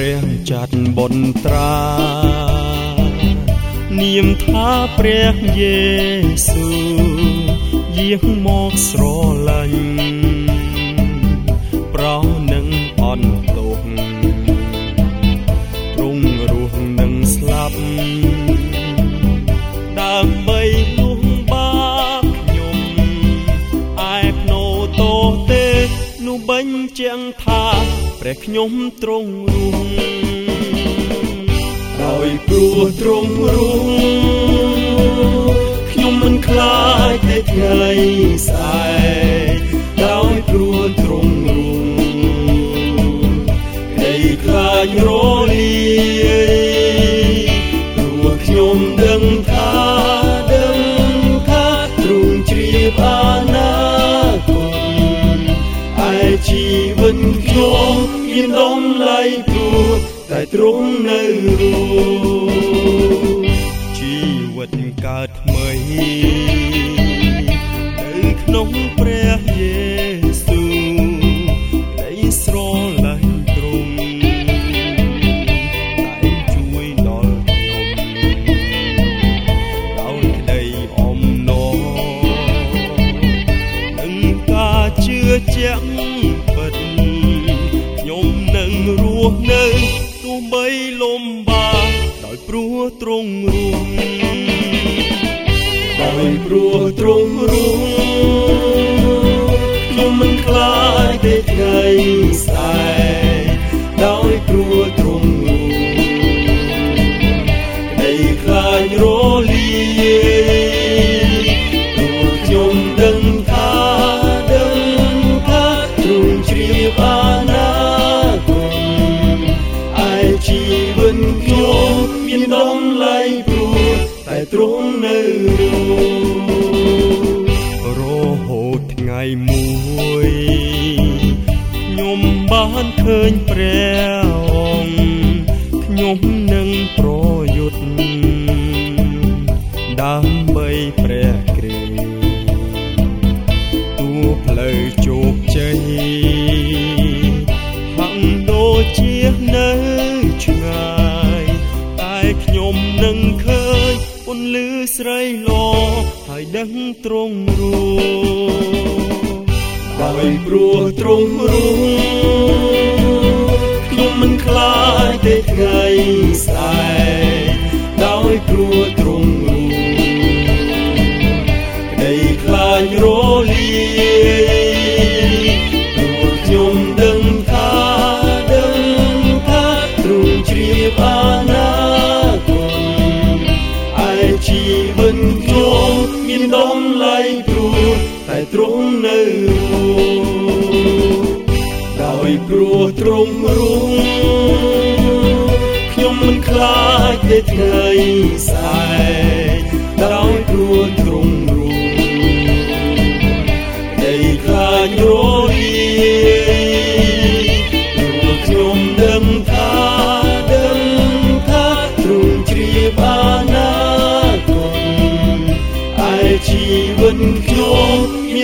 ព្រះចាត់បុនត្រា នាមថាព្រះយេស៊ូយាងមកស្រឡាញ់ប្រោនឹងអន់ទុកទ្រង់រស់នឹងស្លាប់ដើម្បីលុះបាបខ្ញុំឯភ្នោតោទេនោះបញ្ជាក់ថា ព្រះខ្ញុំទ្រង់រស់ដោយព្រោះទ្រង់រស់ខ្ញុំមិនខ្លាចទេថ្ងៃស្អែកដោយព្រោះទ្រង់រស់ក្តីខ្លាចរលាយព្រោះខ្ញុំដឹងថាដឹងថាទ្រង់ជ្រាបអនា តែទ្រង់នៅរស់ជីវិតកើតថ្មីនៅក្នុងព្រះយេស៊ូនៃស្រឡាញ់ទ្រង់តែជួយដល់ខ្ញុំដោយក្តីអំណរនិងការជឿជាក់ បីលំបាកដោយព្រោះទ្រង់រស់ដោយព្រោះទ្រង់រស់ មានតម្លៃព្រោះតែទ្រង់នៅរហូតថ្ងៃមួយខ្ញុំបានឃើញព្រះអង្គខ្ញុំនឹងប្រយុទ្ធដើម្បីព្រះគ្រីស្ទទួផ្លូវជោគជ័យ តែខ្ញុំនឹងឃើញពន្លឺស្រីឡហើយដឹងត្រង់រស់ដោយព្រោះត្រង់រស់ខ្ញុំមិនខ្លាចទេថ្ងៃស្អែកដោយព្រោះ មានតម្លៃព្រោះតែទ្រង់នៅរស់ដោយព្រោះទ្រង់រស់ខ្ញុំមិនខ្លាចទេថ្ងៃស្អែក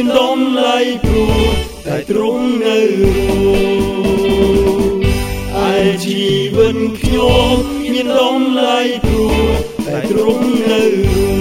មានតម្លៃព្រោះតែទ្រង់នៅរស់ឯជីវិតខ្ញុំមានតម្លៃព្រោះតែទ្រង់នៅរស់